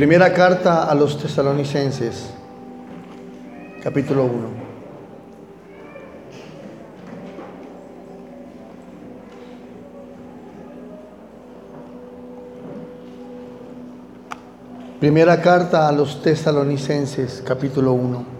Primera carta a los tesalonicenses, capítulo 1. Primera carta a los tesalonicenses, capítulo 1.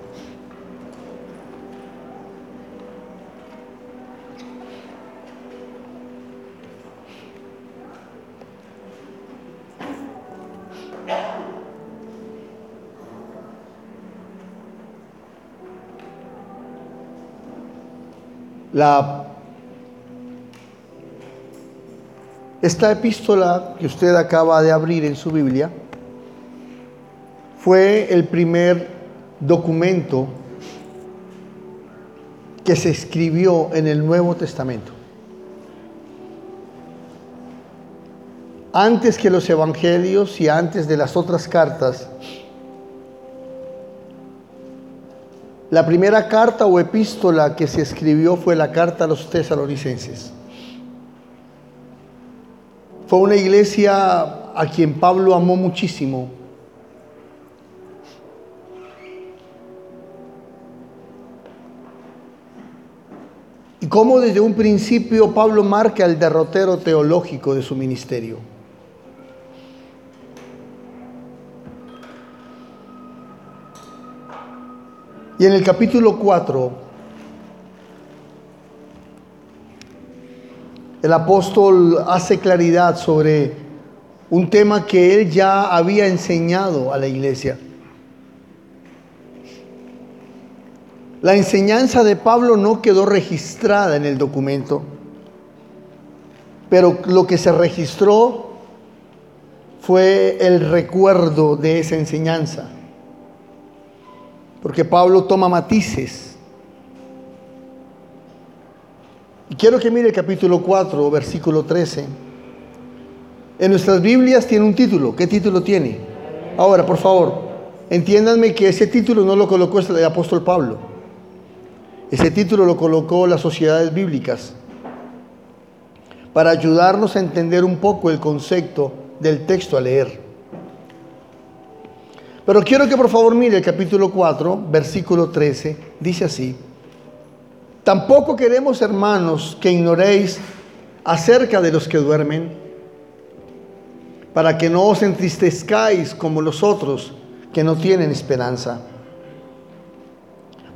Esta epístola que usted acaba de abrir en su Biblia fue el primer documento que se escribió en el Nuevo Testamento. Antes que los evangelios y antes de las otras cartas, La primera carta o epístola que se escribió fue la carta a los tesalonicenses. Fue una iglesia a quien Pablo amó muchísimo. Y cómo desde un principio Pablo marca el derrotero teológico de su ministerio. Y en el capítulo 4, el apóstol hace claridad sobre un tema que él ya había enseñado a la iglesia. La enseñanza de Pablo no quedó registrada en el documento, pero lo que se registró fue el recuerdo de esa enseñanza porque Pablo toma matices. Y quiero que mire el capítulo 4, versículo 13. En nuestras Biblias tiene un título. ¿Qué título tiene? Ahora, por favor, entiéndanme que ese título no lo colocó el apóstol Pablo. Ese título lo colocó las sociedades bíblicas para ayudarnos a entender un poco el concepto del texto a leer. Pero quiero que por favor mire el capítulo 4, versículo 13. Dice así. Tampoco queremos, hermanos, que ignoréis acerca de los que duermen, para que no os entristezcáis como los otros que no tienen esperanza.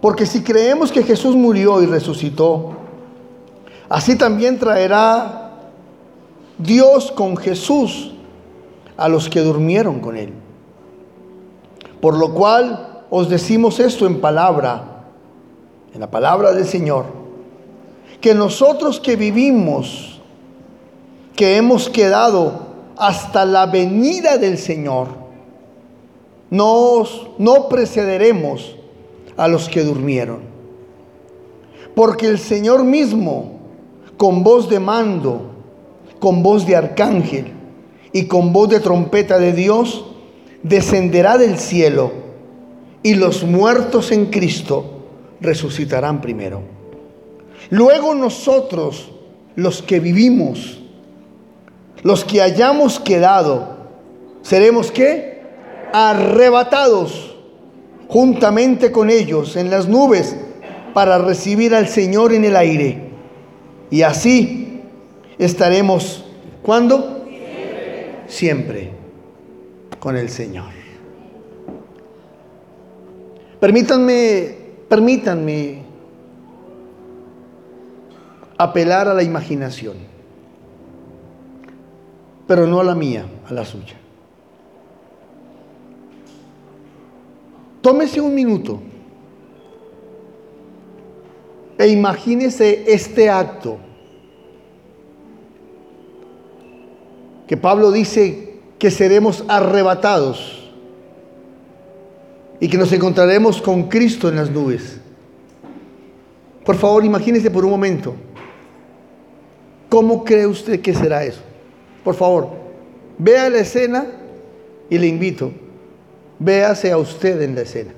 Porque si creemos que Jesús murió y resucitó, así también traerá Dios con Jesús a los que durmieron con él. Por lo cual os decimos esto en palabra, en la palabra del Señor, que nosotros que vivimos, que hemos quedado hasta la venida del Señor, nos, no precederemos a los que durmieron. Porque el Señor mismo, con voz de mando, con voz de arcángel y con voz de trompeta de Dios, descenderá del cielo y los muertos en Cristo resucitarán primero. Luego nosotros, los que vivimos, los que hayamos quedado, seremos qué? Arrebatados juntamente con ellos en las nubes para recibir al Señor en el aire. Y así estaremos, ¿cuándo? Siempre. Siempre con el Señor. Permítanme, permítanme apelar a la imaginación, pero no a la mía, a la suya. Tómese un minuto e imagínese este acto que Pablo dice que seremos arrebatados y que nos encontraremos con Cristo en las nubes. Por favor, imagínese por un momento. ¿Cómo cree usted que será eso? Por favor, vea la escena y le invito, véase a usted en la escena.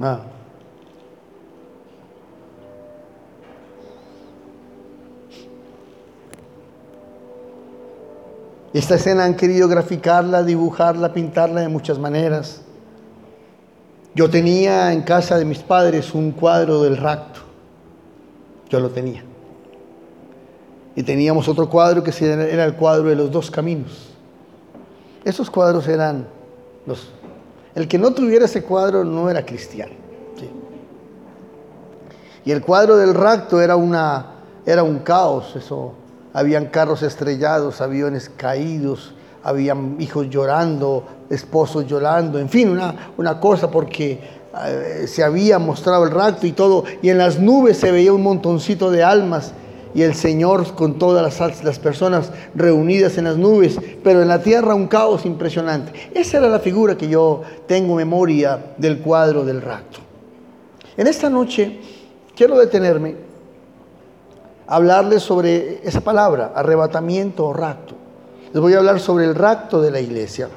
Ah. Esta escena han querido graficarla, dibujarla, pintarla de muchas maneras. Yo tenía en casa de mis padres un cuadro del rapto. Yo lo tenía. Y teníamos otro cuadro que era el cuadro de los dos caminos. Esos cuadros eran los... El que no tuviera ese cuadro no era cristiano. Y el cuadro del rapto era, una, era un caos. Eso, habían carros estrellados, aviones caídos, habían hijos llorando, esposos llorando, en fin, una, una cosa porque eh, se había mostrado el rapto y todo. Y en las nubes se veía un montoncito de almas y el Señor con todas las, las, personas reunidas en las nubes, pero en la tierra un caos impresionante. Esa era la figura que yo tengo memoria del cuadro del rapto. En esta noche quiero detenerme hablarles sobre esa palabra, arrebatamiento o rapto. Les voy a hablar sobre el rapto de la iglesia.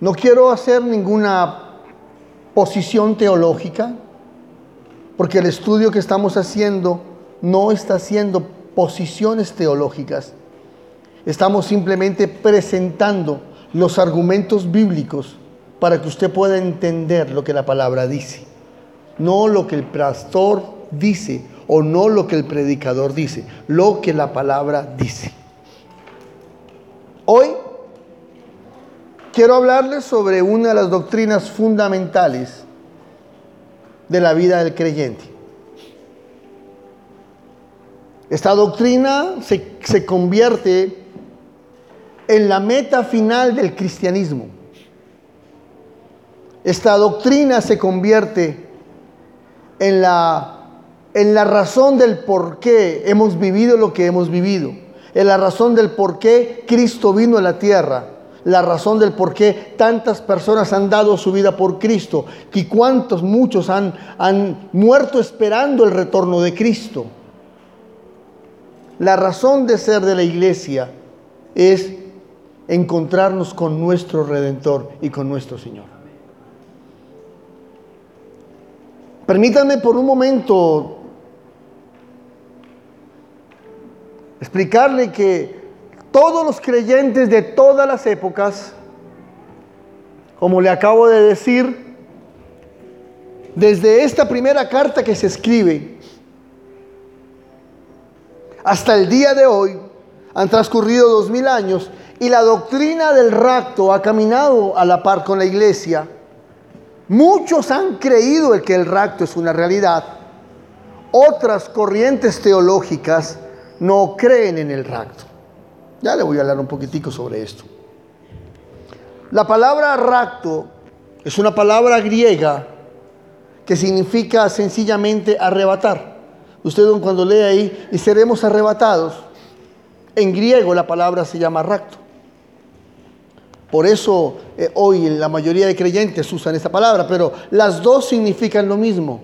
No quiero hacer ninguna posición teológica, porque el estudio que estamos haciendo no está haciendo posiciones teológicas. Estamos simplemente presentando los argumentos bíblicos para que usted pueda entender lo que la palabra dice. No lo que el pastor dice o no lo que el predicador dice, lo que la palabra dice. Hoy quiero hablarles sobre una de las doctrinas fundamentales de la vida del creyente. Esta doctrina se, se convierte en la meta final del cristianismo. Esta doctrina se convierte en la, en la razón del por qué hemos vivido lo que hemos vivido, en la razón del por qué Cristo vino a la tierra, la razón del por qué tantas personas han dado su vida por Cristo y cuántos, muchos han, han muerto esperando el retorno de Cristo. La razón de ser de la iglesia es encontrarnos con nuestro Redentor y con nuestro Señor. Permítanme por un momento explicarle que todos los creyentes de todas las épocas, como le acabo de decir, desde esta primera carta que se escribe hasta el día de hoy, han transcurrido dos mil años y la doctrina del rapto ha caminado a la par con la iglesia. Muchos han creído el que el rapto es una realidad. Otras corrientes teológicas no creen en el rapto. Ya le voy a hablar un poquitico sobre esto. La palabra rapto es una palabra griega que significa sencillamente arrebatar. Usted cuando lee ahí y seremos arrebatados, en griego la palabra se llama rapto. Por eso eh, hoy la mayoría de creyentes usan esta palabra, pero las dos significan lo mismo.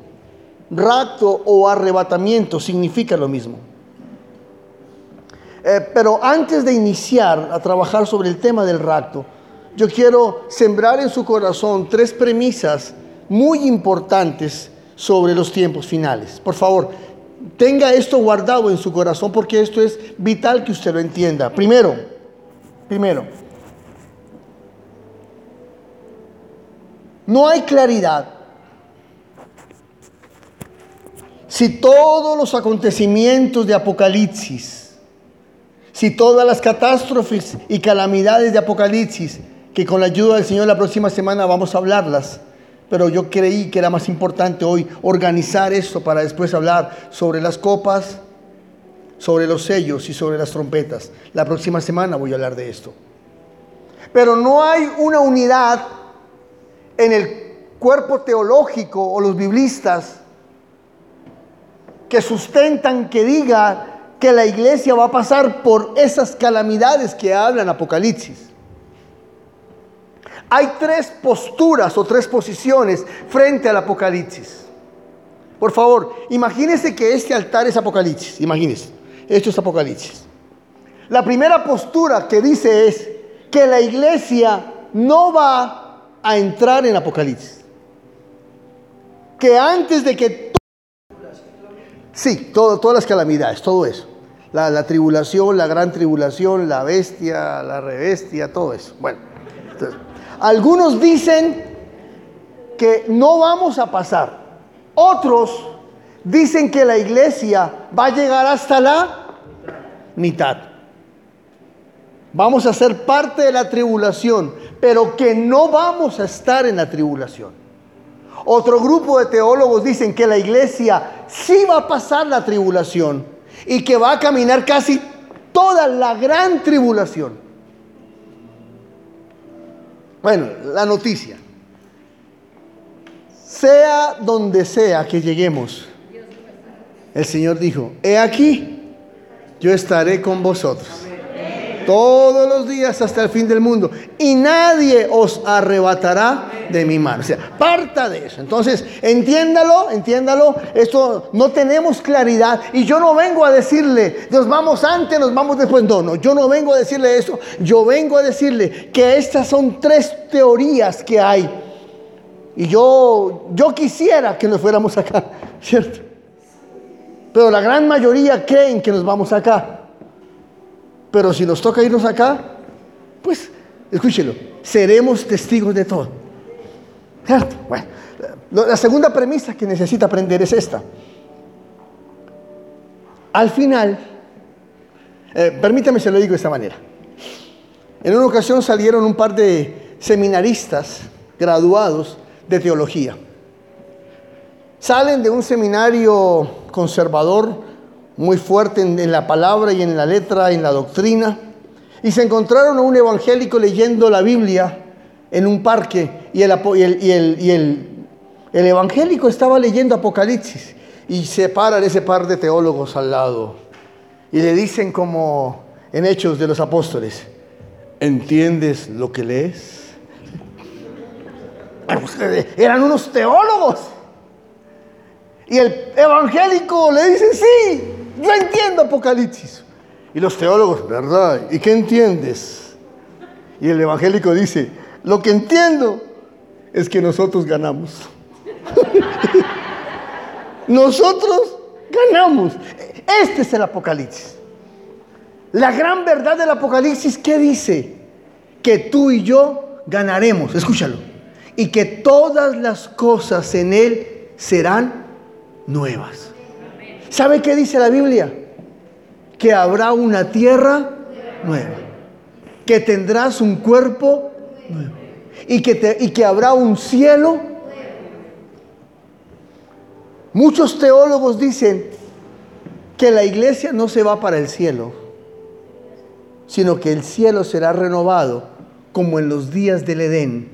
Rapto o arrebatamiento significa lo mismo. Eh, pero antes de iniciar a trabajar sobre el tema del rapto, yo quiero sembrar en su corazón tres premisas muy importantes sobre los tiempos finales. Por favor, tenga esto guardado en su corazón porque esto es vital que usted lo entienda. Primero, primero, no hay claridad si todos los acontecimientos de Apocalipsis si todas las catástrofes y calamidades de Apocalipsis, que con la ayuda del Señor la próxima semana vamos a hablarlas, pero yo creí que era más importante hoy organizar esto para después hablar sobre las copas, sobre los sellos y sobre las trompetas. La próxima semana voy a hablar de esto. Pero no hay una unidad en el cuerpo teológico o los biblistas que sustentan que diga que la iglesia va a pasar por esas calamidades que hablan Apocalipsis. Hay tres posturas o tres posiciones frente al Apocalipsis. Por favor, imagínense que este altar es Apocalipsis. Imagínense, esto es Apocalipsis. La primera postura que dice es que la iglesia no va a entrar en Apocalipsis. Que antes de que Sí, todo, todas las calamidades, todo eso. La, tribulación, la gran tribulación, la bestia, la rebestia, todo eso. Bueno, algunos dicen que no vamos a pasar. Otros dicen que la iglesia va a llegar hasta la mitad. Vamos a ser parte de la tribulación, pero que no vamos a estar en la tribulación. Otro grupo de teólogos dicen que la iglesia sí va a pasar la tribulación y que va a caminar casi toda la gran tribulación. Bueno, la noticia. Sea donde sea que lleguemos, el Señor dijo, he aquí, yo estaré con vosotros todos los días hasta el fin del mundo. Y nadie os arrebatará de mi mano. O sea, parta de eso. Entonces, entiéndalo, entiéndalo. Esto no tenemos claridad. Y yo no vengo a decirle, nos vamos antes, nos vamos después. No, no, yo no vengo a decirle eso. Yo vengo a decirle que estas son tres teorías que hay. Y yo, yo quisiera que nos fuéramos acá, ¿cierto? Pero la gran mayoría creen que nos vamos acá. Pero si nos toca irnos acá, pues escúchelo, seremos testigos de todo. Bueno, la segunda premisa que necesita aprender es esta. Al final, eh, permítame se lo digo de esta manera. En una ocasión salieron un par de seminaristas graduados de teología. Salen de un seminario conservador muy fuerte en, la palabra y en la letra, en la doctrina. Y se encontraron a un evangélico leyendo la Biblia en un parque y el, y el, el evangélico estaba leyendo Apocalipsis y se paran ese par de teólogos al lado y le dicen como en Hechos de los Apóstoles, ¿entiendes lo que lees? Eran unos teólogos. Y el evangélico le dice, sí, yo entiendo Apocalipsis. Y los teólogos, ¿verdad? ¿Y qué entiendes? Y el evangélico dice, lo que entiendo es que nosotros ganamos. nosotros ganamos. Este es el Apocalipsis. La gran verdad del Apocalipsis, ¿qué dice? Que tú y yo ganaremos, escúchalo, y que todas las cosas en él serán nuevas. ¿Sabe qué dice la Biblia? Que habrá una tierra nueva, que tendrás un cuerpo nuevo y que, y que habrá un cielo. Muchos teólogos dicen que la iglesia no se va para el cielo, sino que el cielo será renovado como en los días del Edén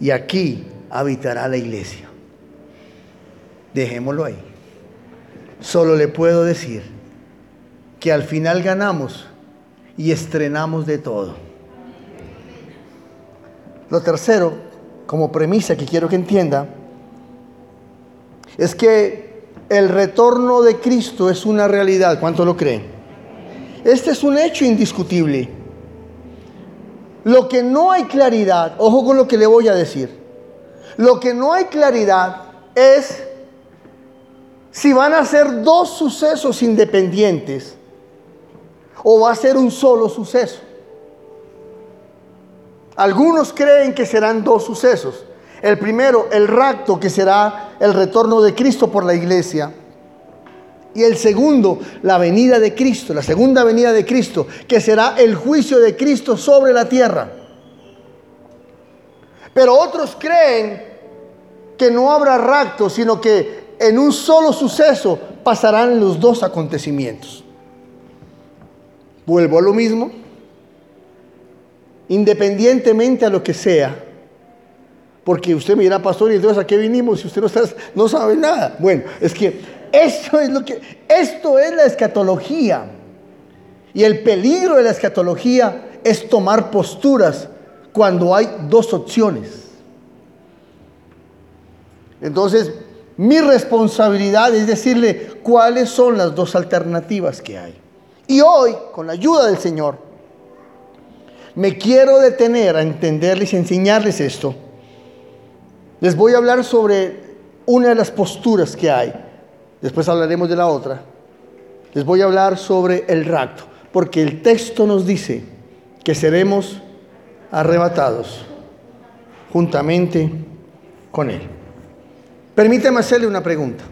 y aquí habitará la iglesia. Dejémoslo ahí. Solo le puedo decir que al final ganamos y estrenamos de todo. Lo tercero, como premisa que quiero que entienda, es que el retorno de Cristo es una realidad. ¿Cuánto lo creen? Este es un hecho indiscutible. Lo que no hay claridad, ojo con lo que le voy a decir, lo que no hay claridad es si van a ser dos sucesos independientes o va a ser un solo suceso. Algunos creen que serán dos sucesos. El primero, el rapto, que será el retorno de Cristo por la iglesia. Y el segundo, la venida de Cristo, la segunda venida de Cristo, que será el juicio de Cristo sobre la tierra. Pero otros creen que no habrá rapto, sino que en un solo suceso pasarán los dos acontecimientos. Vuelvo a lo mismo, independientemente a lo que sea, porque usted me dirá, pastor, ¿y entonces a qué vinimos si usted no, no sabe nada? Bueno, es que esto es lo que, esto es la escatología. Y el peligro de la escatología es tomar posturas cuando hay dos opciones. Entonces, mi responsabilidad es decirle cuáles son las dos alternativas que hay. Y hoy, con la ayuda del Señor, me quiero detener a entenderles y enseñarles esto. Les voy a hablar sobre una de las posturas que hay. Después hablaremos de la otra. les voy a hablar sobre el rapto, porque el texto nos dice que seremos arrebatados juntamente con Él. Permíteme hacerle una pregunta.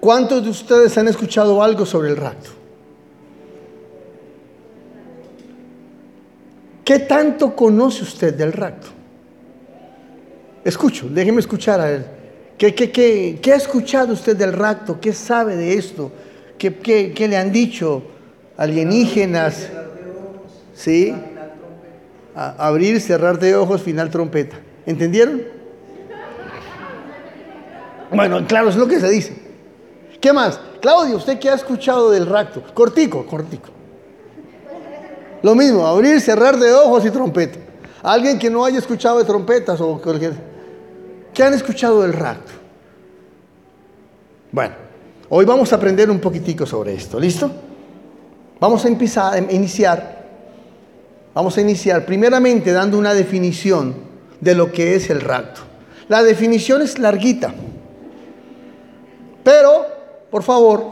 ¿Cuántos de ustedes han escuchado algo sobre el rapto? ¿Qué tanto conoce usted del rapto? Escucho, déjeme escuchar a él. ¿Qué, ha escuchado usted del rapto? ¿Qué sabe de esto? ¿Qué, qué, le han dicho alienígenas? ¿Sí? Abrir, cerrar de ojos, final trompeta. ¿Entendieron? Bueno, claro, es lo que se dice. ¿Qué más? Claudio, ¿usted qué ha escuchado del rapto? Cortico, cortico. Lo mismo, abrir, cerrar de ojos y trompeta. Alguien que no haya escuchado de trompetas o cualquier... ¿Qué han escuchado del rapto? Bueno, hoy vamos a aprender un poquitico sobre esto. ¿Listo? Vamos a empezar, iniciar. Vamos a iniciar primeramente dando una definición de lo que es el rapto. La definición es larguita. Pero, por favor,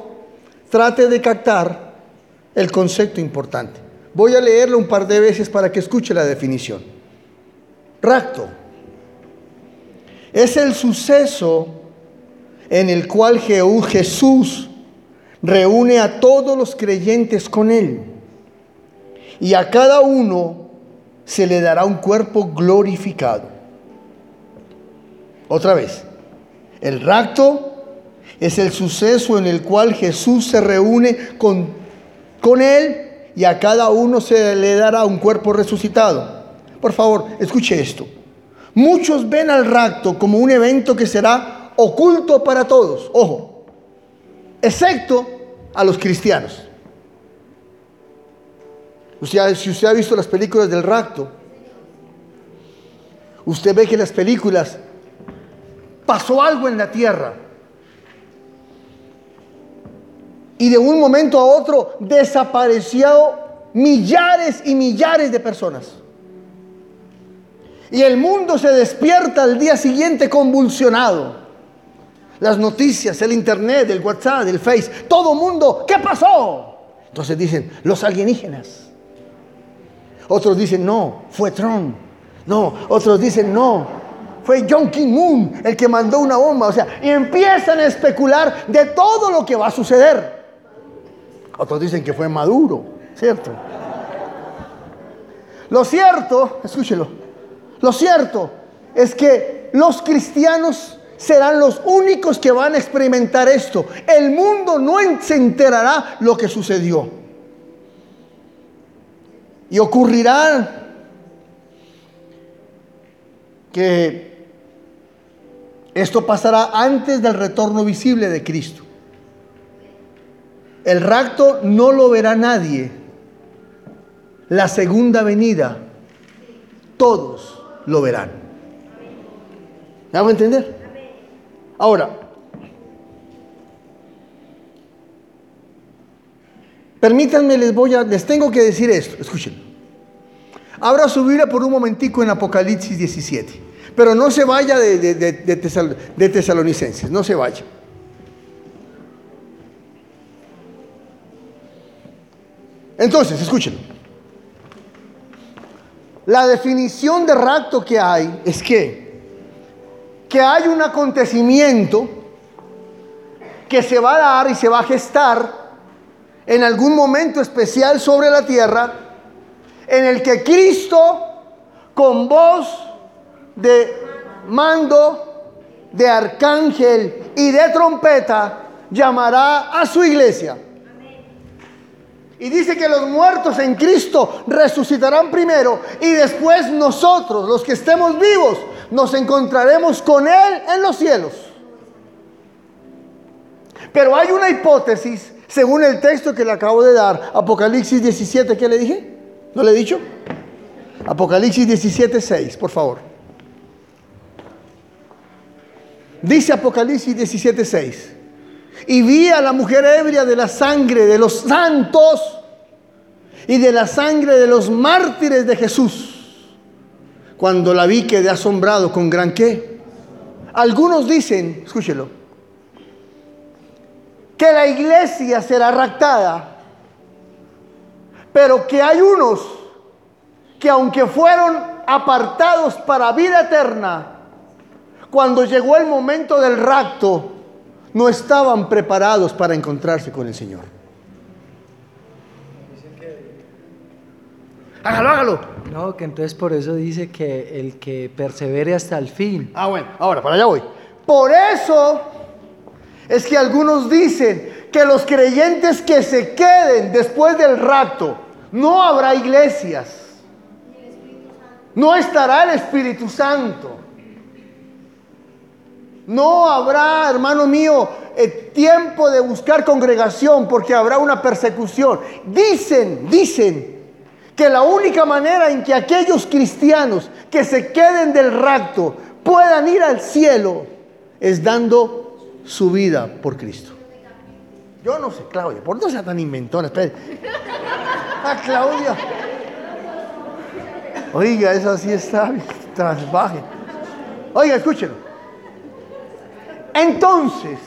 trate de captar el concepto importante. Voy a leerlo un par de veces para que escuche la definición. Rapto es el suceso en el cual Jesús reúne a todos los creyentes con él y a cada uno se le dará un cuerpo glorificado. Otra vez, el rapto es el suceso en el cual Jesús se reúne con, con él y a cada uno se le dará un cuerpo resucitado. Por favor, escuche esto. Muchos ven al rapto como un evento que será oculto para todos, ojo, excepto a los cristianos. Si usted ha visto las películas del rapto, usted ve que en las películas pasó algo en la tierra y de un momento a otro desapareció millares y millares de personas. Y el mundo se despierta al día siguiente convulsionado. Las noticias, el internet, el WhatsApp, el Face, todo mundo, ¿qué pasó? Entonces dicen, los alienígenas. Otros dicen, no, fue Trump. No, otros dicen, no, fue John King Moon el que mandó una bomba. O sea, y empiezan a especular de todo lo que va a suceder. Otros dicen que fue Maduro, ¿cierto? Lo cierto, escúchelo, lo cierto es que los cristianos serán los únicos que van a experimentar esto. El mundo no se enterará lo que sucedió. Y ocurrirá que esto pasará antes del retorno visible de Cristo. El rapto no lo verá nadie. La segunda venida, todos lo verán. ¿Me hago entender? Ahora, permítanme, les voy a, les tengo que decir esto, escuchen. Abra su Biblia por un momentico en Apocalipsis 17, pero no se vaya de, de, de, de Tesal- de tesalonicenses, no se vaya. Entonces, escuchen. La definición de rapto que hay es que que hay un acontecimiento que se va a dar y se va a gestar en algún momento especial sobre la tierra, en el que Cristo, con voz de mando, de arcángel y de trompeta, llamará a su iglesia. Y dice que los muertos en Cristo resucitarán primero y después nosotros, los que estemos vivos, nos encontraremos con Él en los cielos. Pero hay una hipótesis, según el texto que le acabo de dar, Apocalipsis 17, ¿qué le dije? ¿No le he dicho? Apocalipsis 17, 6, por favor. Dice Apocalipsis 17, 6. Y vi a la mujer ebria de la sangre de los santos y de la sangre de los mártires de Jesús. Cuando la vi quedé asombrado con gran qué. Algunos dicen, escúchelo, que la iglesia será raptada, pero que hay unos que aunque fueron apartados para vida eterna, cuando llegó el momento del rapto, no estaban preparados para encontrarse con el Señor. Hágalo, hágalo. No, que entonces por eso dice que el que persevere hasta el fin. Ah, bueno, ahora para allá voy. Por eso es que algunos dicen que los creyentes que se queden después del rapto, no habrá iglesias. No estará el Espíritu Santo. No habrá, hermano mío, el tiempo de buscar congregación porque habrá una persecución. Dicen, dicen que la única manera en que aquellos cristianos que se queden del rapto puedan ir al cielo es dando su vida por Cristo. Yo no sé, Claudia, por no sea tan inventona, espere. Ah, Claudia. Oiga, eso sí está transbaje. Oiga, escúchelo. Entonces,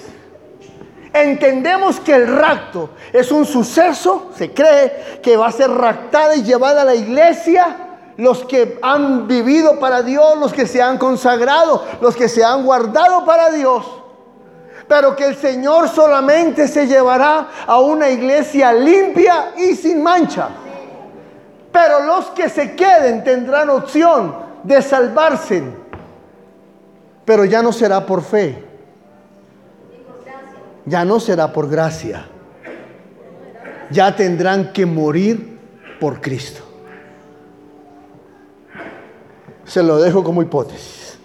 entendemos que el rapto es un suceso, se cree que va a ser raptada y llevada a la iglesia los que han vivido para Dios, los que se han consagrado, los que se han guardado para Dios. Pero que el Señor solamente se llevará a una iglesia limpia y sin mancha. Pero los que se queden tendrán opción de salvarse. Pero ya no será por fe. Ya no será por gracia. Ya tendrán que morir por Cristo. Se lo dejo como hipótesis.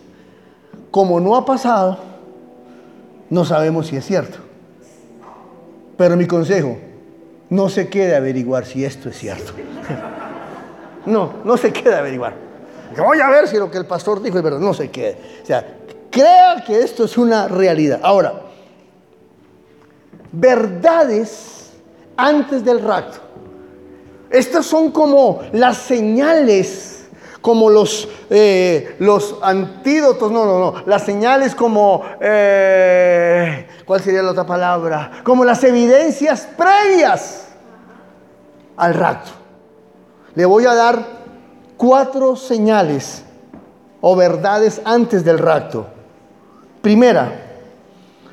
Como no ha pasado, no sabemos si es cierto. Pero mi consejo, no se quede a averiguar si esto es cierto. No, no se quede a averiguar. Voy a ver si lo que el pastor dijo es verdad. No se quede. O sea, crea que esto es una realidad. Ahora, verdades antes del rapto. Estas son como las señales, como los, eh, los antídotos, no, no, no, las señales como, eh, ¿cuál sería la otra palabra? Como las evidencias previas al rapto. Le voy a dar cuatro señales o verdades antes del rapto. Primera,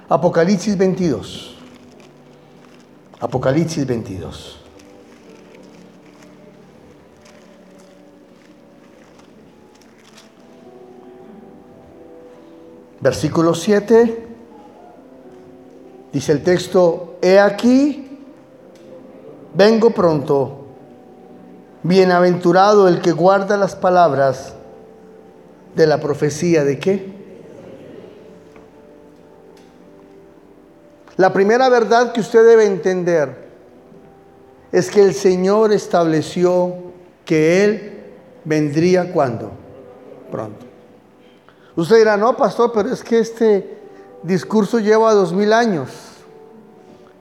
Apocalipsis 22. Apocalipsis 22. Versículo 7. Dice el texto, he aquí, vengo pronto, bienaventurado el que guarda las palabras de la profecía de qué? La primera verdad que usted debe entender es que el Señor estableció que Él vendría cuando? Pronto. Usted dirá, no, pastor, pero es que este discurso lleva dos mil años,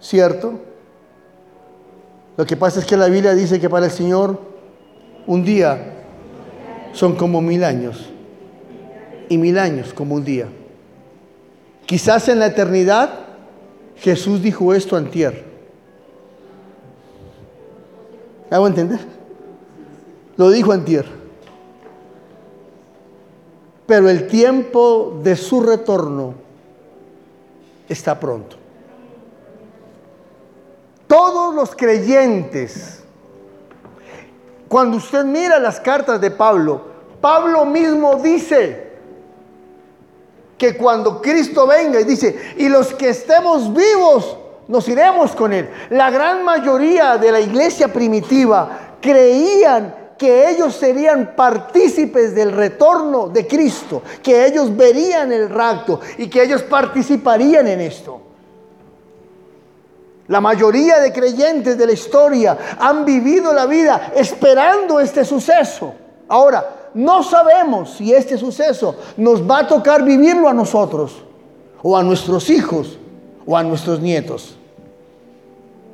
¿cierto? Lo que pasa es que la Biblia dice que para el Señor un día son como mil años y mil años como un día. Quizás en la eternidad Jesús dijo esto antier. ¿Hago entender? Lo dijo antier. Pero el tiempo de su retorno está pronto. Todos los creyentes, cuando usted mira las cartas de Pablo, Pablo mismo dice, que cuando Cristo venga y dice, y los que estemos vivos, nos iremos con Él. La gran mayoría de la iglesia primitiva creían que ellos serían partícipes del retorno de Cristo, que ellos verían el rapto y que ellos participarían en esto. La mayoría de creyentes de la historia han vivido la vida esperando este suceso. Ahora, no sabemos si este suceso nos va a tocar vivirlo a nosotros, o a nuestros hijos, o a nuestros nietos.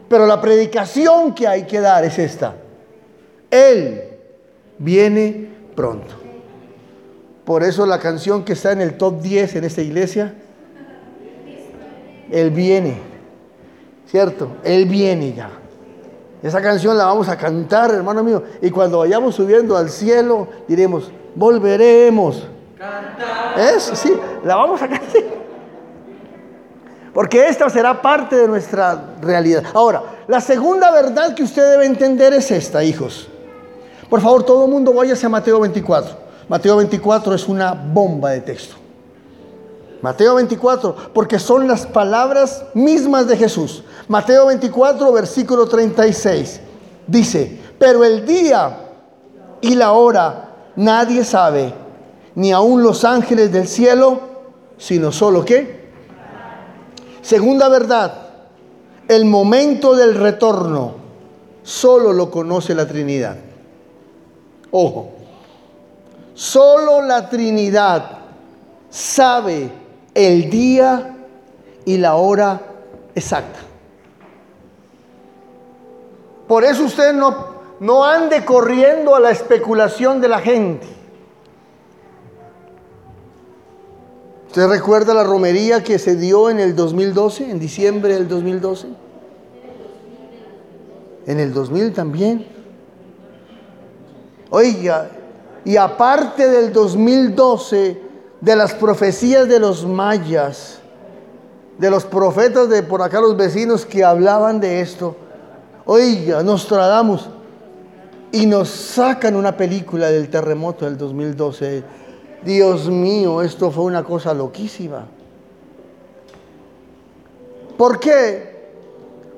Pero la predicación que hay que dar es esta. Él viene pronto. Por eso la canción que está en el top 10 en esta iglesia, Él viene. ¿cierto? Él viene ya. Esa canción la vamos a cantar, hermano mío. Y cuando vayamos subiendo al cielo, diremos, volveremos. Eso, sí, la vamos a cantar. Porque esta será parte de nuestra realidad. Ahora, la segunda verdad que usted debe entender es esta, hijos. Por favor, todo el mundo váyase a Mateo 24. Mateo 24 es una bomba de texto. Mateo 24, porque son las palabras mismas de Jesús. Mateo 24, versículo 36. Dice, pero el día y la hora nadie sabe, ni aun los ángeles del cielo, sino solo qué. Segunda verdad, el momento del retorno solo lo conoce la Trinidad. Ojo, solo la Trinidad sabe el día y la hora exacta. Por eso usted no, no ande corriendo a la especulación de la gente. ¿Usted recuerda la romería que se dio en el 2012, en diciembre del 2012? En el 2000 también. Oiga, y aparte del 2012, de las profecías de los mayas, de los profetas de por acá los vecinos que hablaban de esto. Oiga, nos tradamos y nos sacan una película del terremoto del 2012. Dios mío, esto fue una cosa loquísima. ¿Por qué?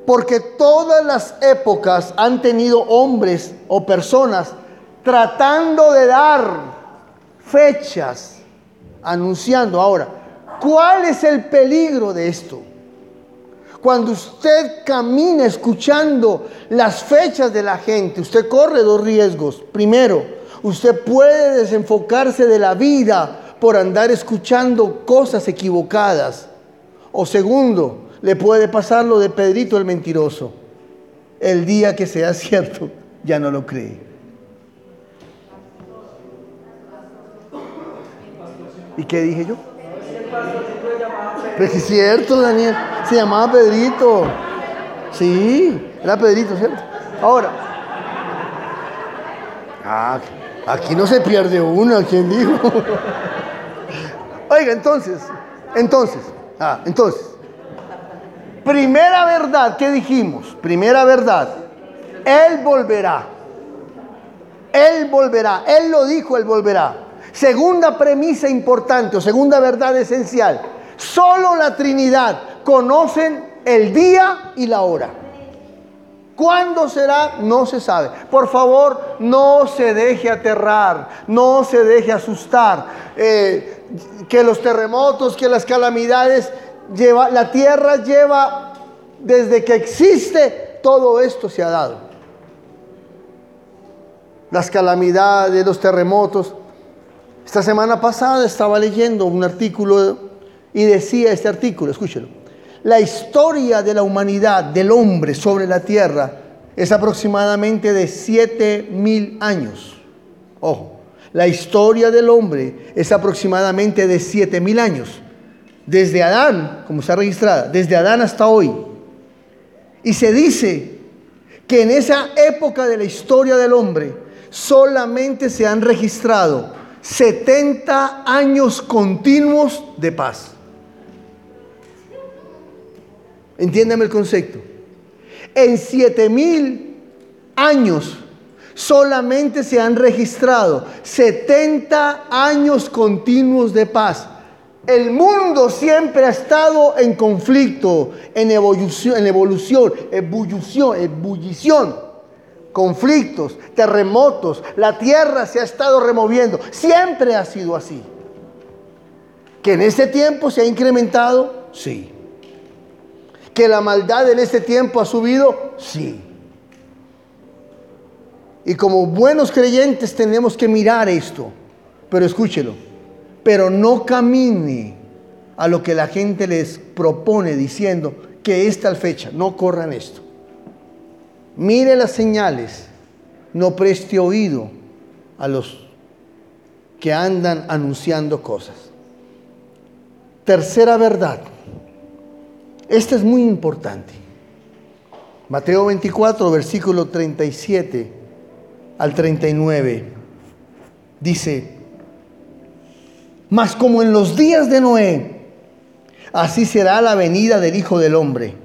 Porque todas las épocas han tenido hombres o personas tratando de dar fechas anunciando. Ahora, ¿cuál es el peligro de esto? Cuando usted camina escuchando las fechas de la gente, usted corre dos riesgos. Primero, usted puede desenfocarse de la vida por andar escuchando cosas equivocadas. O segundo, le puede pasar lo de Pedrito el mentiroso. El día que sea cierto, ya no lo cree. ¿Y qué dije yo? Pues es cierto, Daniel. Se llamaba Pedrito. Sí, era Pedrito, ¿cierto? Ahora. Ah, aquí no se pierde uno, ¿quién dijo? Oiga, entonces, entonces, ah, entonces. Primera verdad, ¿qué dijimos? Primera verdad. Él volverá. Él volverá. Él lo dijo, Él volverá. Segunda premisa importante o segunda verdad esencial. Solo la Trinidad conocen el día y la hora. ¿Cuándo será? No se sabe. Por favor, no se deje aterrar, no se deje asustar. Eh, que los terremotos, que las calamidades, lleva, la tierra lleva, desde que existe, todo esto se ha dado. Las calamidades, los terremotos, esta semana pasada estaba leyendo un artículo y decía este artículo, escúchelo, la historia de la humanidad, del hombre sobre la tierra, es aproximadamente de 7 mil años. Ojo, la historia del hombre es aproximadamente de 7 mil años. Desde Adán, como está registrada, desde Adán hasta hoy. Y se dice que en esa época de la historia del hombre solamente se han registrado 70 años continuos de paz. Entiéndame el concepto. En 7000 años solamente se han registrado 70 años continuos de paz. El mundo siempre ha estado en conflicto, en evolución, en evolución, ebullición, ebullición conflictos, terremotos, la tierra se ha estado removiendo. Siempre ha sido así. ¿Que en este tiempo se ha incrementado? Sí. ¿Que la maldad en este tiempo ha subido? Sí. Y como buenos creyentes tenemos que mirar esto. Pero escúchelo. Pero no camine a lo que la gente les propone diciendo que es tal fecha. No corran esto. Mire las señales, no preste oído a los que andan anunciando cosas. Tercera verdad, esta es muy importante. Mateo 24, versículo 37 al 39. Dice, mas como en los días de Noé, así será la venida del Hijo del Hombre.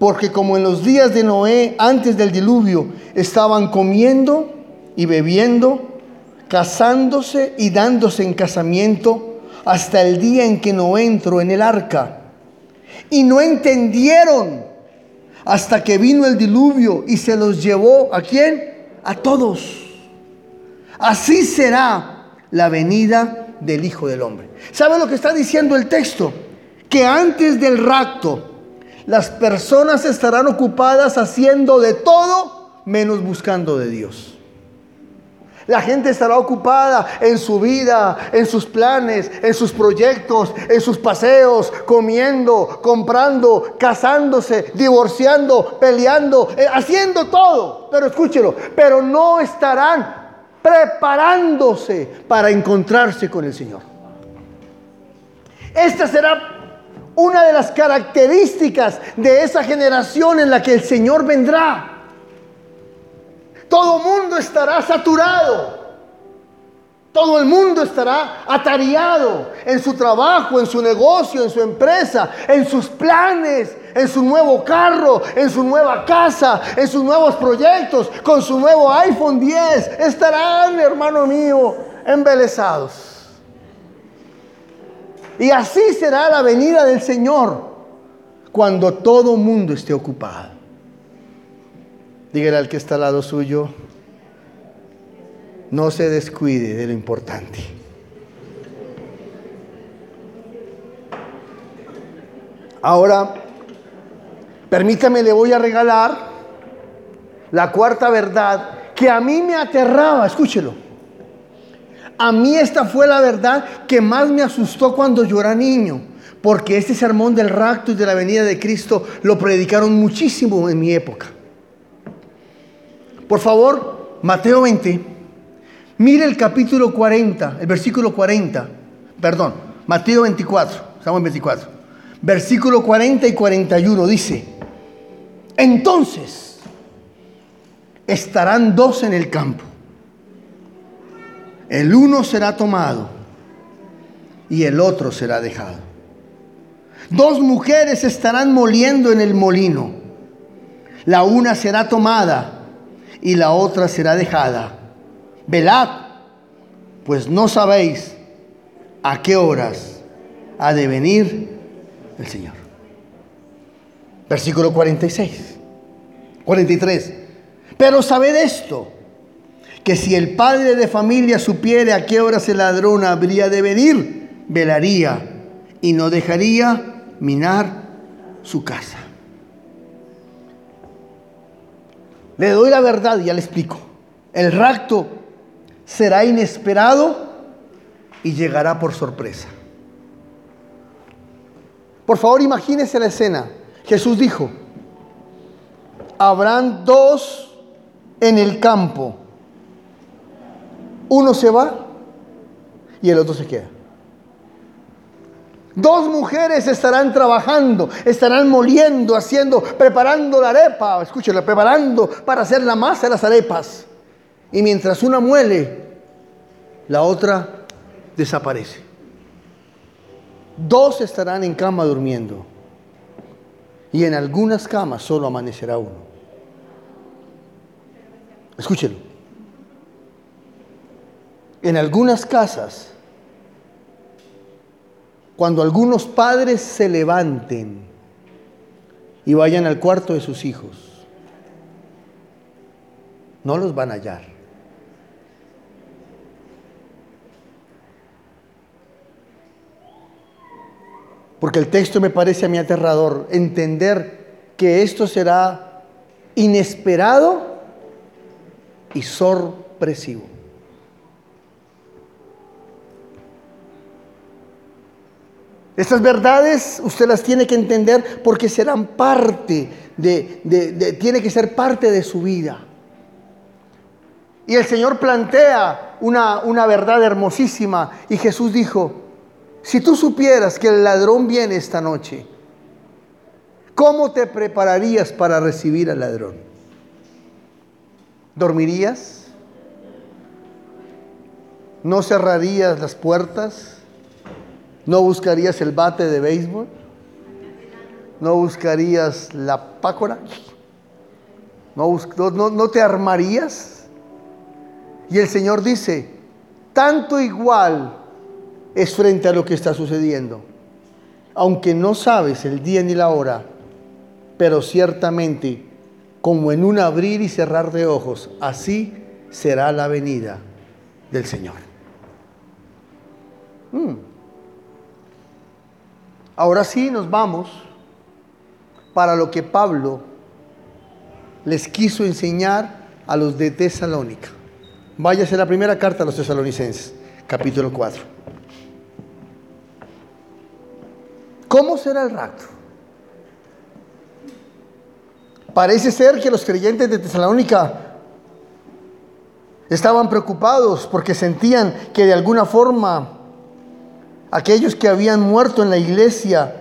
Porque como en los días de Noé, antes del diluvio, estaban comiendo y bebiendo, casándose y dándose en casamiento, hasta el día en que Noé entró en el arca. Y no entendieron hasta que vino el diluvio y se los llevó a quién? A todos. Así será la venida del Hijo del Hombre. ¿Sabe lo que está diciendo el texto? Que antes del rapto las personas estarán ocupadas haciendo de todo menos buscando de Dios. La gente estará ocupada en su vida, en sus planes, en sus proyectos, en sus paseos, comiendo, comprando, casándose, divorciando, peleando, eh, haciendo todo. Pero escúchelo, pero no estarán preparándose para encontrarse con el Señor. Esta será una de las características de esa generación en la que el Señor vendrá. Todo mundo estará saturado. Todo el mundo estará atareado en su trabajo, en su negocio, en su empresa, en sus planes, en su nuevo carro, en su nueva casa, en sus nuevos proyectos, con su nuevo iPhone 10. Estarán, hermano mío, embelesados. Y así será la venida del Señor cuando todo mundo esté ocupado. Dígale al que está al lado suyo, no se descuide de lo importante. Ahora, permítame, le voy a regalar la cuarta verdad que a mí me aterraba, escúchelo. A mí esta fue la verdad que más me asustó cuando yo era niño, porque este sermón del rapto y de la venida de Cristo lo predicaron muchísimo en mi época. Por favor, Mateo 20. Mire el capítulo 40, el versículo 40. Perdón, Mateo 24. Estamos en 24. Versículo 40 y 41 dice, entonces estarán dos en el campo. El uno será tomado y el otro será dejado. Dos mujeres estarán moliendo en el molino. La una será tomada y la otra será dejada. Velad, pues no sabéis a qué horas ha de venir el Señor. Versículo 46, 43. Pero sabed esto, que si el padre de familia supiere a qué horas el ladrón habría de venir, velaría y no dejaría minar su casa. Le doy la verdad y ya le explico. El rapto será inesperado y llegará por sorpresa. Por favor, imagínese la escena. Jesús dijo, habrán dos en el campo. Uno se va y el otro se queda. Dos mujeres estarán trabajando, estarán moliendo, haciendo, preparando la arepa, escúchela, preparando para hacer la masa de las arepas. Y mientras una muele, la otra desaparece. Dos estarán en cama durmiendo. Y en algunas camas solo amanecerá uno. Escúchelo. En algunas casas cuando algunos padres se levanten y vayan al cuarto de sus hijos, no los van a hallar. Porque el texto me parece a mí aterrador, entender que esto será inesperado y sorpresivo. Estas verdades usted las tiene que entender porque serán parte de, tiene que ser parte de su vida. Y el Señor plantea una, una verdad hermosísima y Jesús dijo, si tú supieras que el ladrón viene esta noche, ¿Cómo te prepararías para recibir al ladrón? ¿Dormirías? ¿No cerrarías las puertas? ¿No buscarías el bate de béisbol? ¿No buscarías la pácora? ¿No, no, te armarías? Y el Señor dice, tanto igual es frente a lo que está sucediendo. Aunque no sabes el día ni la hora, pero ciertamente, como en un abrir y cerrar de ojos, así será la venida del Señor. Mm. Ahora sí nos vamos para lo que Pablo les quiso enseñar a los de Tesalónica. Váyase la primera carta a los tesalonicenses, capítulo 4. ¿Cómo será el rapto? Parece ser que los creyentes de Tesalónica estaban preocupados porque sentían que de alguna forma aquellos que habían muerto en la iglesia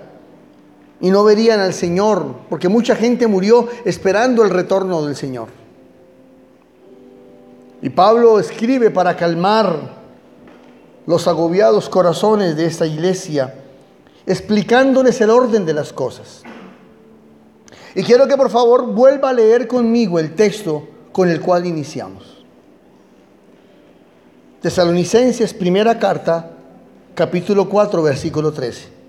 y no verían al Señor, porque mucha gente murió esperando el retorno del Señor. Y Pablo escribe para calmar los agobiados corazones de esta iglesia, explicándoles el orden de las cosas. Y quiero que por favor vuelva a leer conmigo el texto con el cual iniciamos. Tesalonicenses, primera carta, capítulo 4, versículo 13.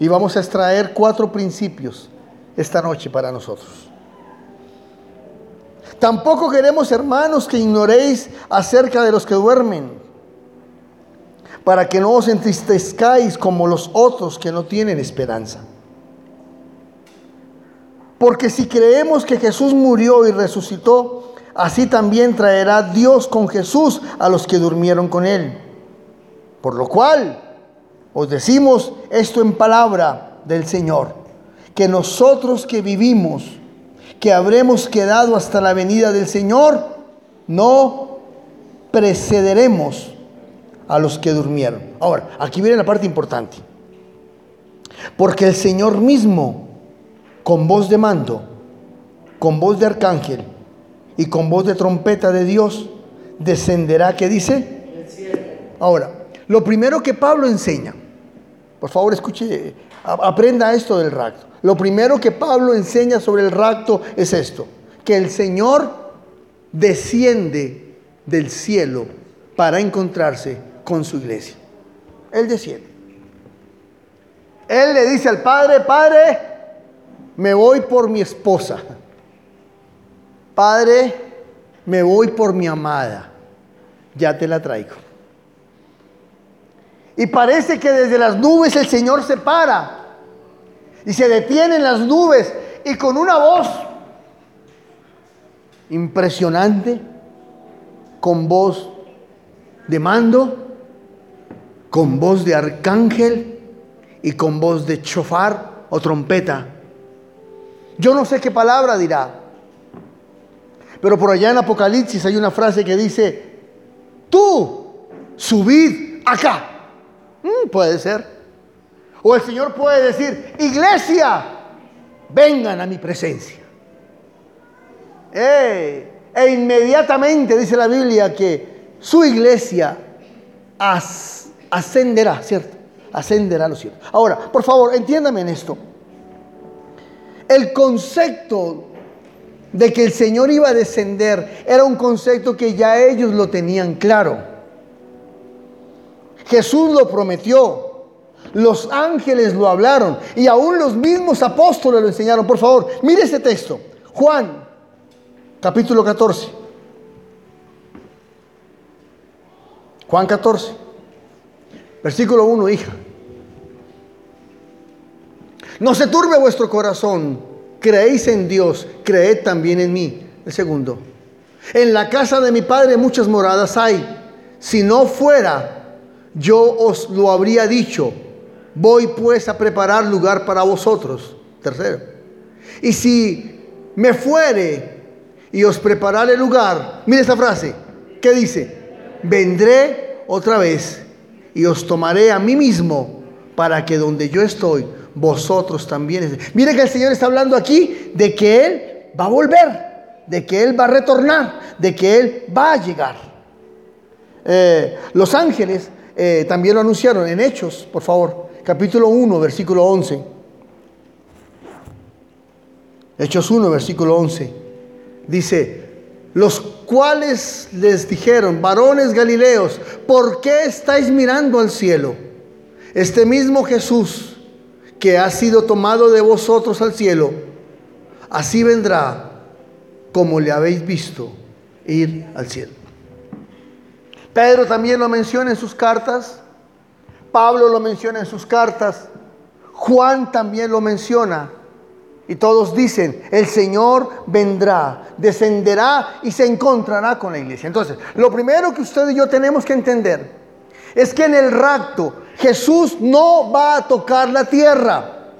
Y vamos a extraer cuatro principios esta noche para nosotros. Tampoco queremos, hermanos, que ignoréis acerca de los que duermen, para que no os entristezcáis como los otros que no tienen esperanza. Porque si creemos que Jesús murió y resucitó, así también traerá Dios con Jesús a los que durmieron con él. Por lo cual, os decimos esto en palabra del Señor, que nosotros que vivimos, que habremos quedado hasta la venida del Señor, no precederemos a los que durmieron. Ahora, aquí viene la parte importante. Porque el Señor mismo, con voz de mando, con voz de arcángel y con voz de trompeta de Dios, descenderá, ¿qué dice? Ahora, lo primero que Pablo enseña, por favor, escuche, aprenda esto del rapto. Lo primero que Pablo enseña sobre el rapto es esto, que el Señor desciende del cielo para encontrarse con su iglesia. Él desciende. Él le dice al Padre, Padre, me voy por mi esposa. Padre, me voy por mi amada. Ya te la traigo. Y parece que desde las nubes el Señor se para y se detiene en las nubes y con una voz impresionante, con voz de mando, con voz de arcángel y con voz de chofar o trompeta. Yo no sé qué palabra dirá, pero por allá en Apocalipsis hay una frase que dice, tú subid acá. Mm, puede ser. O el Señor puede decir, iglesia, vengan a mi presencia. e inmediatamente dice la Biblia que su iglesia ascenderá, ¿cierto? Ascenderá a los cielos. Ahora, por favor, entiéndame en esto. El concepto de que el Señor iba a descender era un concepto que ya ellos lo tenían claro. Jesús lo prometió. Los ángeles lo hablaron y aún los mismos apóstoles lo enseñaron. Por favor, mire este texto. Juan, capítulo 14. Juan 14, versículo 1, hija. No se turbe vuestro corazón. Creéis en Dios, creed también en mí. El segundo. En la casa de mi padre muchas moradas hay. Si no fuera yo os lo habría dicho, voy pues a preparar lugar para vosotros. Tercero. Y si me fuere y os prepararé lugar, mire esta frase, ¿qué dice? Vendré otra vez y os tomaré a mí mismo para que donde yo estoy, vosotros también. estéis". Mire que el Señor está hablando aquí de que Él va a volver, de que Él va a retornar, de que Él va a llegar. Eh, los ángeles eh, también lo anunciaron en Hechos, por favor, capítulo 1, versículo 11. Hechos 1, versículo 11. Dice, los cuales les dijeron, varones galileos, ¿por qué estáis mirando al cielo? Este mismo Jesús que ha sido tomado de vosotros al cielo, así vendrá como le habéis visto ir al cielo. Pedro también lo menciona en sus cartas, Pablo lo menciona en sus cartas, Juan también lo menciona. Y todos dicen, el Señor vendrá, descenderá y se encontrará con la iglesia. Entonces, lo primero que usted y yo tenemos que entender es que en el rapto Jesús no va a tocar la tierra,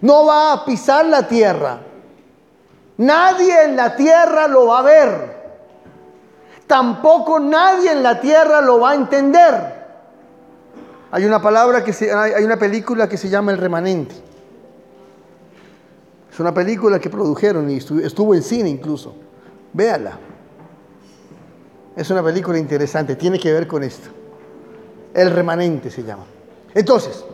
no va a pisar la tierra. Nadie en la tierra lo va a ver. Tampoco nadie en la tierra lo va a entender. Hay una palabra que se, hay una película que se llama El remanente. Es una película que produjeron y estu- estuvo en cine incluso. Véala. Es una película interesante, tiene que ver con esto. El remanente se llama. Entonces,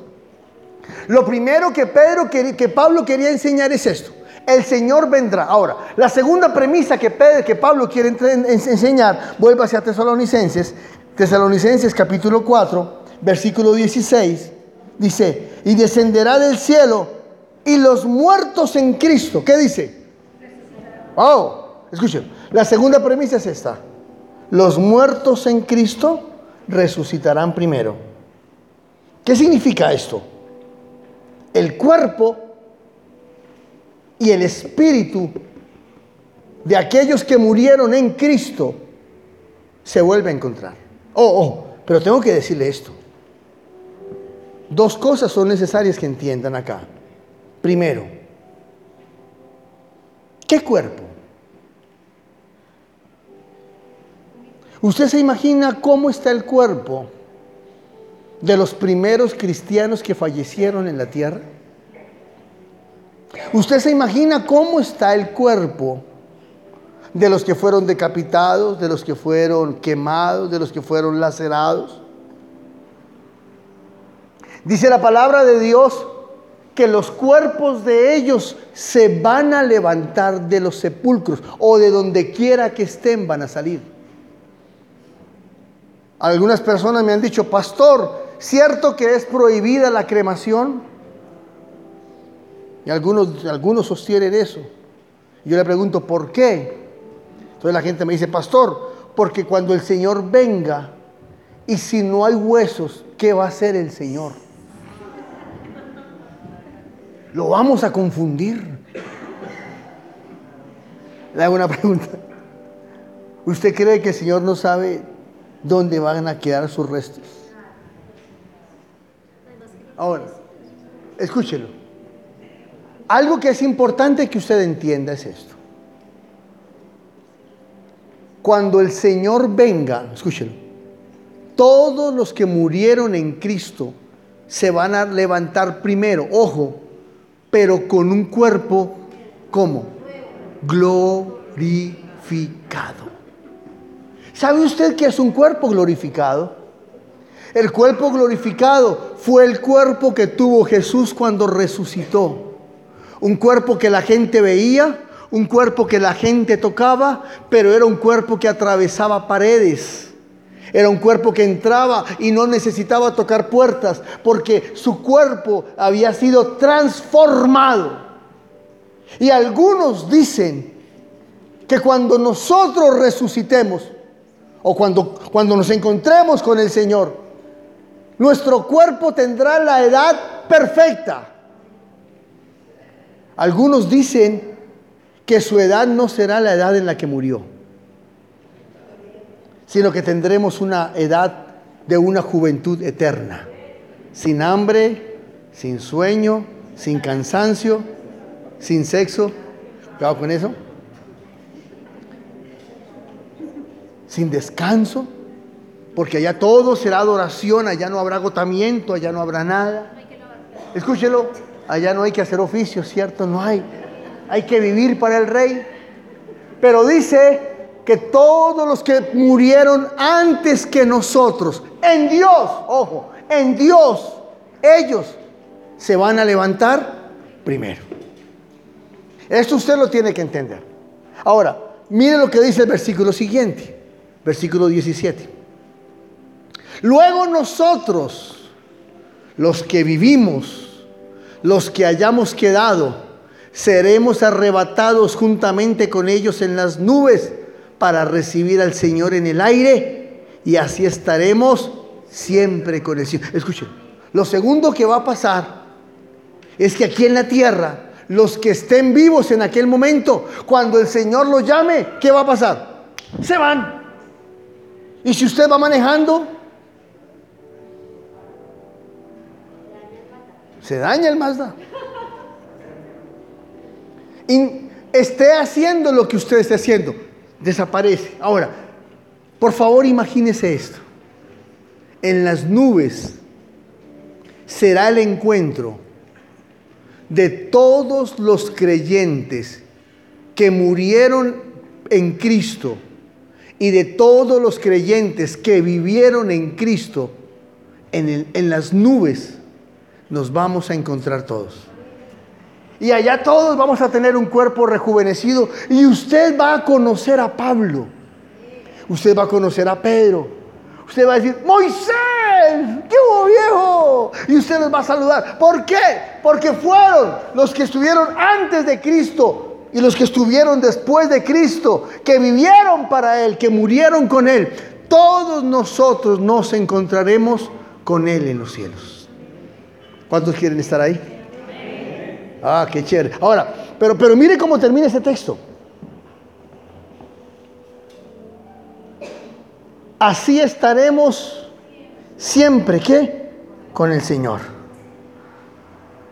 lo primero que Pedro que Pablo quería enseñar es esto. El Señor vendrá. Ahora, la segunda premisa que, Pedro- que Pablo quiere enseñar, vuelve hacia Tesalonicenses, Tesalonicenses capítulo 4, versículo 16, dice, y descenderá del cielo y los muertos en Cristo. ¿Qué dice? Oh, escuchen, la segunda premisa es esta. Los muertos en Cristo resucitarán primero. ¿Qué significa esto? El cuerpo y el espíritu de aquellos que murieron en Cristo se vuelve a encontrar. Oh, oh, pero tengo que decirle esto. Dos cosas son necesarias que entiendan acá. Primero, ¿qué cuerpo? ¿Usted se imagina cómo está el cuerpo de los primeros cristianos que fallecieron en la tierra? ¿Usted se imagina cómo está el cuerpo de los que fueron decapitados, de los que fueron quemados, de los que fueron lacerados? Dice la palabra de Dios que los cuerpos de ellos se van a levantar de los sepulcros o de donde quiera que estén van a salir. Algunas personas me han dicho, pastor, ¿cierto que es prohibida la cremación? Y algunos, algunos sostienen eso. Yo le pregunto, ¿por qué? Entonces la gente me dice, pastor, porque cuando el Señor venga y si no hay huesos, ¿qué va a hacer el Señor? Lo vamos a confundir. Le hago una pregunta. ¿Usted cree que el Señor no sabe dónde van a quedar sus restos? Ahora, escúchelo. Algo que es importante que usted entienda es esto. Cuando el Señor venga, escúchelo, todos los que murieron en Cristo se van a levantar primero, ojo, pero con un cuerpo, ¿cómo? Glorificado. ¿Sabe usted qué es un cuerpo glorificado? El cuerpo glorificado fue el cuerpo que tuvo Jesús cuando resucitó. Un cuerpo que la gente veía, un cuerpo que la gente tocaba, pero era un cuerpo que atravesaba paredes. Era un cuerpo que entraba y no necesitaba tocar puertas porque su cuerpo había sido transformado. Y algunos dicen que cuando nosotros resucitemos o cuando, cuando nos encontremos con el Señor, nuestro cuerpo tendrá la edad perfecta. Algunos dicen que su edad no será la edad en la que murió, sino que tendremos una edad de una juventud eterna, sin hambre, sin sueño, sin cansancio, sin sexo. Cuidado con eso. Sin descanso, porque allá todo será adoración, allá no habrá agotamiento, allá no habrá nada. escúchelo, allá no hay que hacer oficio, ¿cierto? No hay. Hay que vivir para el rey. Pero dice que todos los que murieron antes que nosotros, en Dios, ojo, en Dios, ellos se van a levantar primero. Esto usted lo tiene que entender. Ahora, mire lo que dice el versículo siguiente, versículo 17. Luego nosotros, los que vivimos, los que hayamos quedado, seremos arrebatados juntamente con ellos en las nubes para recibir al Señor en el aire y así estaremos siempre con el Señor. Escuchen, lo segundo que va a pasar es que aquí en la tierra, los que estén vivos en aquel momento, cuando el Señor los llame, ¿qué va a pasar? Se van. Y si usted va manejando, se daña el Mazda. Y esté haciendo lo que usted esté haciendo, desaparece. Ahora, por favor, imagínese esto. En las nubes será el encuentro de todos los creyentes que murieron en Cristo y de todos los creyentes que vivieron en Cristo, en, el- en las nubes nos vamos a encontrar todos. Y allá todos vamos a tener un cuerpo rejuvenecido y usted va a conocer a Pablo, usted va a conocer a Pedro, usted va a decir, Moisés, ¿qué hubo viejo? Y usted los va a saludar. ¿Por qué? Porque fueron los que estuvieron antes de Cristo y los que estuvieron después de Cristo, que vivieron para Él, que murieron con Él. Todos nosotros nos encontraremos con Él en los cielos. ¿Cuántos quieren estar ahí? Ah, qué chévere. Ahora, pero, pero mire cómo termina ese texto. Así estaremos siempre, ¿qué? Con el Señor.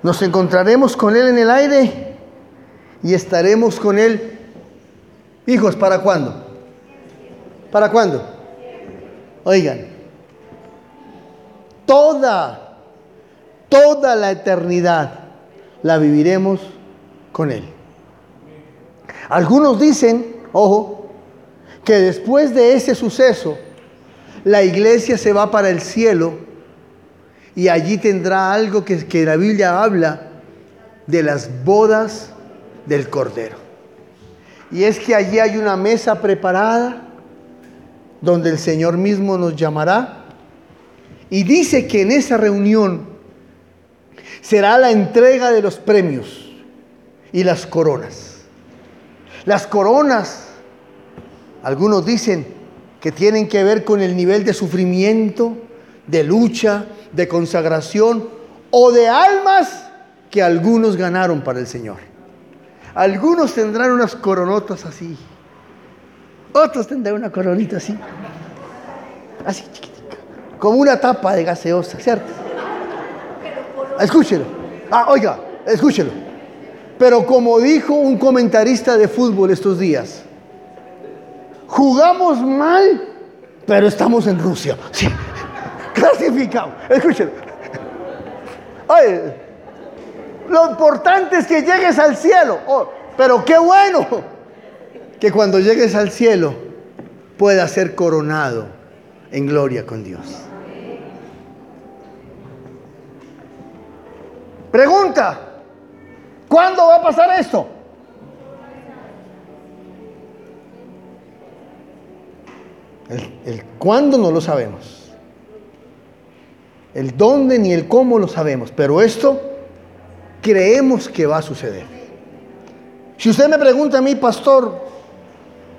Nos encontraremos con Él en el aire y estaremos con Él. Hijos, ¿para cuándo? ¿Para cuándo? Oigan, toda, toda la eternidad la viviremos con Él. Algunos dicen, ojo, que después de ese suceso, la iglesia se va para el cielo y allí tendrá algo que, la Biblia habla de las bodas del Cordero. Y es que allí hay una mesa preparada donde el Señor mismo nos llamará y dice que en esa reunión será la entrega de los premios y las coronas. Las coronas, algunos dicen que tienen que ver con el nivel de sufrimiento, de lucha, de consagración o de almas que algunos ganaron para el Señor. Algunos tendrán unas coronotas así. Otros tendrán una coronita así. Así chiquitica. Como una tapa de gaseosa, ¿cierto? Escúchelo. Ah, oiga, escúchelo. Pero como dijo un comentarista de fútbol estos días, jugamos mal, pero estamos en Rusia. Sí. Escúchelo. Lo importante es que llegues al cielo. Oh, pero qué bueno que cuando llegues al cielo puedas ser coronado en gloria con Dios. Pregunta, ¿cuándo va a pasar esto? El, cuándo no lo sabemos. El dónde ni el cómo lo sabemos. Pero esto creemos que va a suceder. Si usted me pregunta a mí, pastor,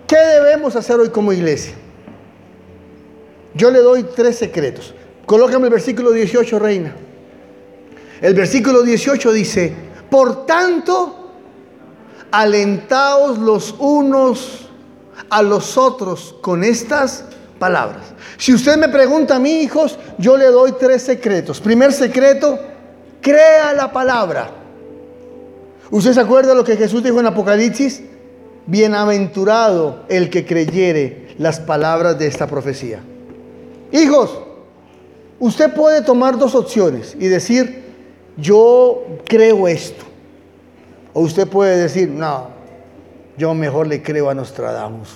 ¿qué debemos hacer hoy como iglesia? Yo le doy tres secretos. Colócame el versículo 18, reina. El versículo 18 dice, por tanto, alentaos los unos a los otros con estas palabras. Si usted me pregunta a mí, hijos, yo le doy tres secretos. Primer secreto, crea la palabra. ¿Usted se acuerda lo que Jesús dijo en Apocalipsis? Bienaventurado el que creyere las palabras de esta profecía. Hijos, usted puede tomar dos opciones y decir, yo creo esto. O usted puede decir, no, yo mejor le creo a Nostradamus.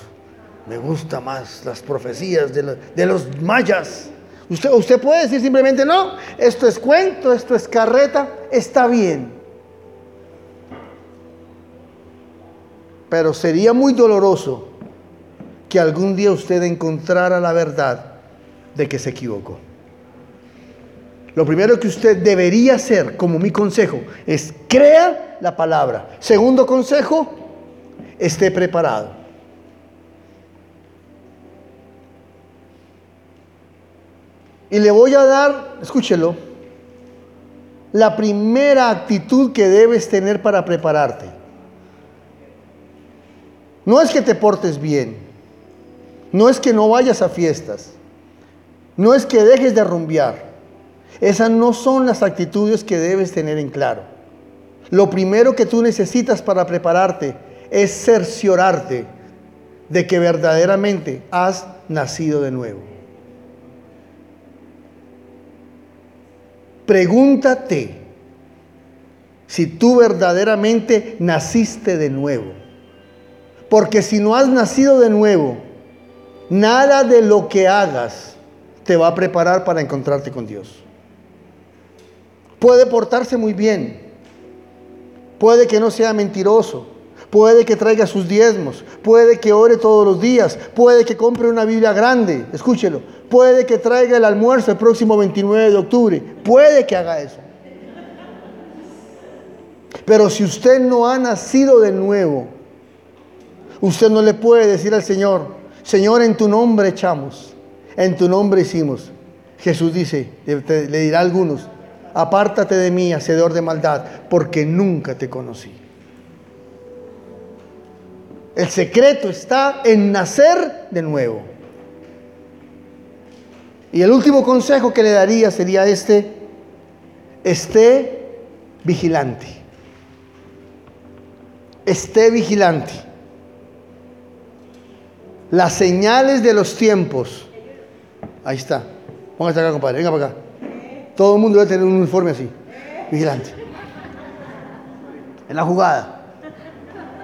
Me gusta más las profecías de, los mayas. Usted puede decir simplemente, no, esto es cuento, esto es carreta, está bien. Pero sería muy doloroso que algún día usted encontrara la verdad de que se equivocó. Lo primero que usted debería hacer, como mi consejo, es crea la palabra. Segundo consejo, esté preparado. Y le voy a dar, escúchelo, la primera actitud que debes tener para prepararte. No es que te portes bien, no es que no vayas a fiestas, no es que dejes de rumbear. Esas no son las actitudes que debes tener en claro. Lo primero que tú necesitas para prepararte es cerciorarte de que verdaderamente has nacido de nuevo. Pregúntate si tú verdaderamente naciste de nuevo. Porque si no has nacido de nuevo, nada de lo que hagas te va a preparar para encontrarte con Dios. Puede portarse muy bien, puede que no sea mentiroso, puede que traiga sus diezmos, puede que ore todos los días, puede que compre una Biblia grande, escúchelo, puede que traiga el almuerzo el próximo 29 de octubre, puede que haga eso. Pero si usted no ha nacido de nuevo, usted no le puede decir al Señor, Señor, en tu nombre echamos, en tu nombre hicimos. Jesús dice, le dirá a algunos, apártate de mí, hacedor de maldad, porque nunca te conocí. El secreto está en nacer de nuevo. Y el último consejo que le daría sería este, esté vigilante. Esté vigilante. Las señales de los tiempos. Ahí está. Póngase acá, compadre. Venga para acá. Todo el mundo debe tener un uniforme así, vigilante. En la jugada.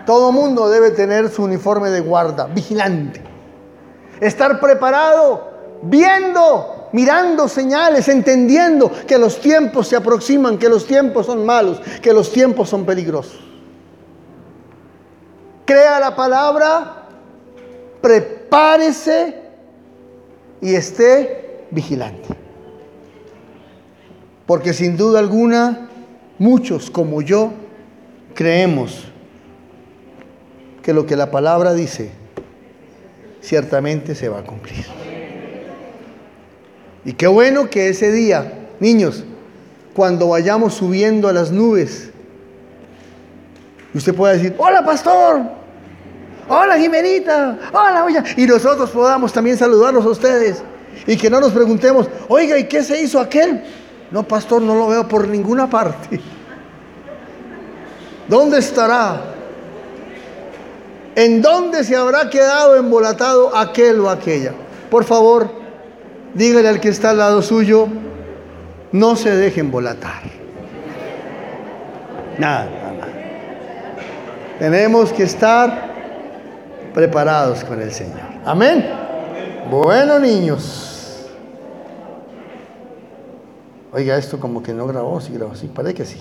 Todo el mundo debe tener su uniforme de guarda, vigilante. Estar preparado, viendo, mirando señales, entendiendo que los tiempos se aproximan, que los tiempos son malos, que los tiempos son peligrosos. Crea la palabra, prepárese y esté vigilante. Porque sin duda alguna, muchos como yo creemos que lo que la palabra dice ciertamente se va a cumplir. Y qué bueno que ese día, niños, cuando vayamos subiendo a las nubes, usted pueda decir, hola pastor, hola Jimenita, hola, oye, y nosotros podamos también saludarlos a ustedes y que no nos preguntemos, oiga, ¿y qué se hizo aquel? No, pastor, no lo veo por ninguna parte. ¿Dónde estará? ¿En dónde se habrá quedado embolatado aquel o aquella? Por favor, dígale al que está al lado suyo, no se deje embolatar. Nada, nada. Tenemos que estar preparados con el Señor. Amén. Bueno, niños. Oiga, esto como que no grabó, sí grabó, sí, parece que sí.